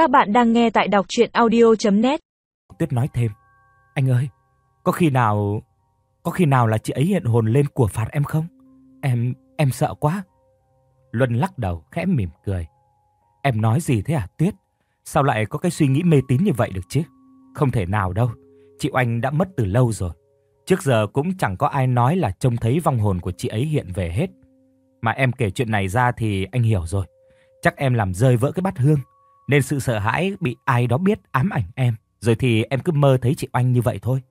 Các bạn đang nghe tại đọc chuyện audio.net Tuyết nói thêm, anh ơi, có khi nào, có khi nào là chị ấy hiện hồn lên của phạt em không? Em, em sợ quá. Luân lắc đầu, khẽ mỉm cười. Em nói gì thế à Tuyết? Sao lại có cái suy nghĩ mê tín như vậy được chứ? Không thể nào đâu, chị Oanh đã mất từ lâu rồi. Trước giờ cũng chẳng có ai nói là trông thấy vong hồn của chị ấy hiện về hết. Mà em kể chuyện này ra thì anh hiểu rồi. Chắc em làm rơi vỡ cái bát hương, nên sự sợ hãi bị ai đó biết ám ảnh em. Rồi thì em cứ mơ thấy chị Oanh như vậy thôi.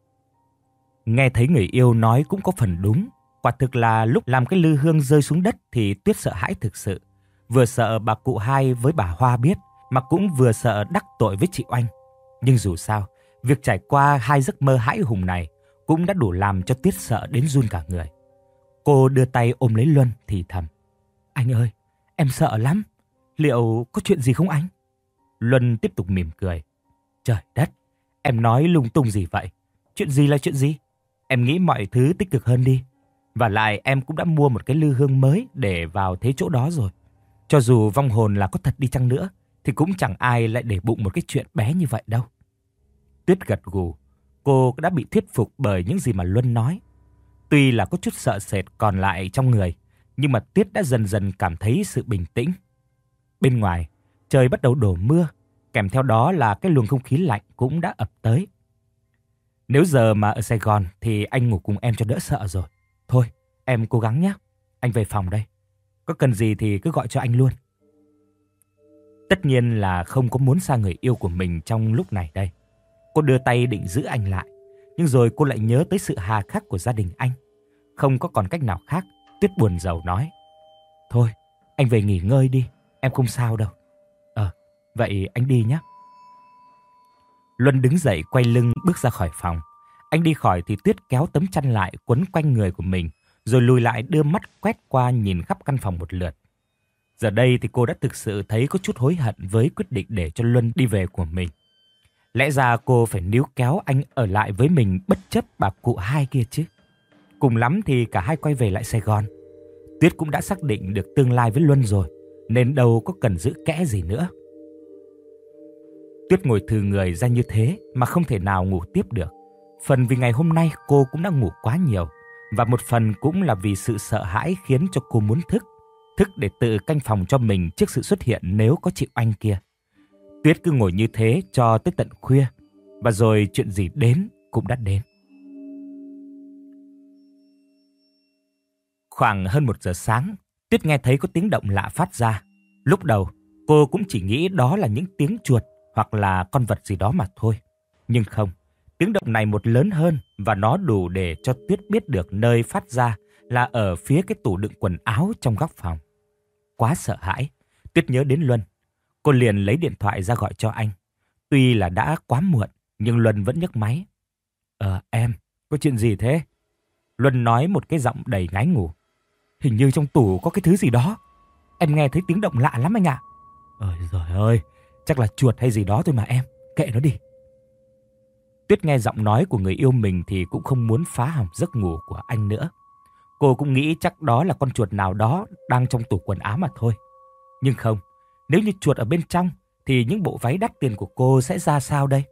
Nghe thấy người yêu nói cũng có phần đúng. Quả thực là lúc làm cái lư hương rơi xuống đất thì Tuyết sợ hãi thực sự. Vừa sợ bà cụ hai với bà Hoa biết, mà cũng vừa sợ đắc tội với chị Oanh. Nhưng dù sao, việc trải qua hai giấc mơ hãi hùng này cũng đã đủ làm cho Tuyết sợ đến run cả người. Cô đưa tay ôm lấy Luân thì thầm. Anh ơi, em sợ lắm. Liệu có chuyện gì không anh? Luân tiếp tục mỉm cười. Trời đất, em nói lung tung gì vậy? Chuyện gì là chuyện gì? Em nghĩ mọi thứ tích cực hơn đi. Và lại em cũng đã mua một cái lư hương mới để vào thế chỗ đó rồi. Cho dù vong hồn là có thật đi chăng nữa, thì cũng chẳng ai lại để bụng một cái chuyện bé như vậy đâu. Tuyết gật gù, cô đã bị thuyết phục bởi những gì mà Luân nói. Tuy là có chút sợ sệt còn lại trong người, nhưng mà Tuyết đã dần dần cảm thấy sự bình tĩnh. Bên ngoài, trời bắt đầu đổ mưa, kèm theo đó là cái luồng không khí lạnh cũng đã ập tới. Nếu giờ mà ở Sài Gòn thì anh ngủ cùng em cho đỡ sợ rồi. Thôi, em cố gắng nhé. Anh về phòng đây. Có cần gì thì cứ gọi cho anh luôn. Tất nhiên là không có muốn xa người yêu của mình trong lúc này đây. Cô đưa tay định giữ anh lại. Nhưng rồi cô lại nhớ tới sự hà khắc của gia đình anh. Không có còn cách nào khác, Tuyết buồn rầu nói. Thôi, anh về nghỉ ngơi đi, em không sao đâu. Vậy anh đi nhé. Luân đứng dậy quay lưng bước ra khỏi phòng. Anh đi khỏi thì Tuyết kéo tấm chăn lại quấn quanh người của mình, rồi lùi lại đưa mắt quét qua nhìn khắp căn phòng một lượt. Giờ đây thì cô đã thực sự thấy có chút hối hận với quyết định để cho Luân đi về của mình. Lẽ ra cô phải níu kéo anh ở lại với mình bất chấp bà cụ hai kia chứ. Cùng lắm thì cả hai quay về lại Sài Gòn. Tuyết cũng đã xác định được tương lai với Luân rồi, nên đâu có cần giữ kẽ gì nữa. Tuyết ngồi thừ người ra như thế mà không thể nào ngủ tiếp được. Phần vì ngày hôm nay cô cũng đã ngủ quá nhiều, và một phần cũng là vì sự sợ hãi khiến cho cô muốn thức. Thức để tự canh phòng cho mình trước sự xuất hiện nếu có chị Oanh kia. Tuyết cứ ngồi như thế cho tới tận khuya, và rồi chuyện gì đến cũng đã đến. Khoảng hơn một giờ sáng, Tuyết nghe thấy có tiếng động lạ phát ra. Lúc đầu, cô cũng chỉ nghĩ đó là những tiếng chuột hoặc là con vật gì đó mà thôi. Nhưng không, tiếng động này một lớn hơn và nó đủ để cho Tuyết biết được nơi phát ra là ở phía cái tủ đựng quần áo trong góc phòng. Quá sợ hãi, Tuyết nhớ đến Luân. Cô liền lấy điện thoại ra gọi cho anh. Tuy là đã quá muộn, nhưng Luân vẫn nhấc máy. Ờ, em, có chuyện gì thế? Luân nói một cái giọng đầy ngái ngủ. Hình như trong tủ có cái thứ gì đó. Em nghe thấy tiếng động lạ lắm anh ạ. Ôi giời ơi, chắc là chuột hay gì đó thôi mà em. Kệ nó đi. Tuyết nghe giọng nói của người yêu mình thì cũng không muốn phá hỏng giấc ngủ của anh nữa. Cô cũng nghĩ chắc đó là con chuột nào đó đang trong tủ quần áo mà thôi. Nhưng không, nếu như chuột ở bên trong thì những bộ váy đắt tiền của cô sẽ ra sao đây?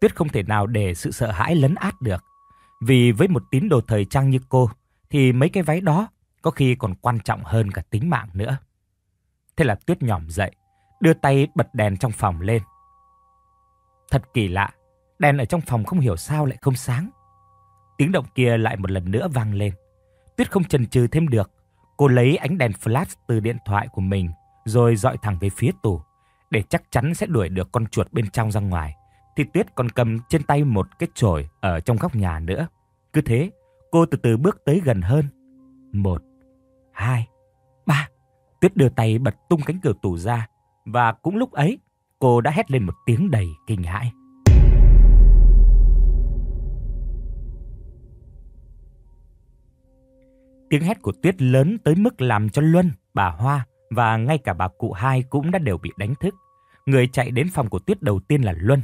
Tuyết không thể nào để sự sợ hãi lấn át được. Vì với một tín đồ thời trang như cô thì mấy cái váy đó có khi còn quan trọng hơn cả tính mạng nữa. Thế là Tuyết nhỏm dậy, đưa tay bật đèn trong phòng lên. Thật kỳ lạ, đèn ở trong phòng không hiểu sao lại không sáng. Tiếng động kia lại một lần nữa vang lên. Tuyết không chần chừ thêm được, cô lấy ánh đèn flash từ điện thoại của mình rồi dọi thẳng về phía tủ để chắc chắn sẽ đuổi được con chuột bên trong ra ngoài. Thì Tuyết còn cầm trên tay một cái chổi ở trong góc nhà nữa. Cứ thế, cô từ từ bước tới gần hơn. Một, hai, ba. Tuyết đưa tay bật tung cánh cửa tủ ra. Và cũng lúc ấy, cô đã hét lên một tiếng đầy kinh hãi. Tiếng hét của Tuyết lớn tới mức làm cho Luân, bà Hoa và ngay cả bà cụ hai cũng đã đều bị đánh thức. Người chạy đến phòng của Tuyết đầu tiên là Luân.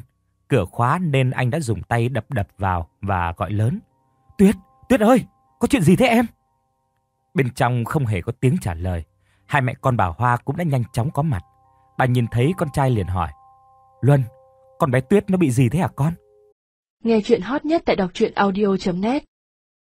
Cửa khóa nên anh đã dùng tay đập đập vào và gọi lớn. Tuyết, Tuyết ơi, có chuyện gì thế em? Bên trong không hề có tiếng trả lời. Hai mẹ con bà Hoa cũng đã nhanh chóng có mặt. Bà nhìn thấy con trai liền hỏi. Luân, con bé Tuyết nó bị gì thế hả con? Nghe chuyện hot nhất tại đọc truyện audio.net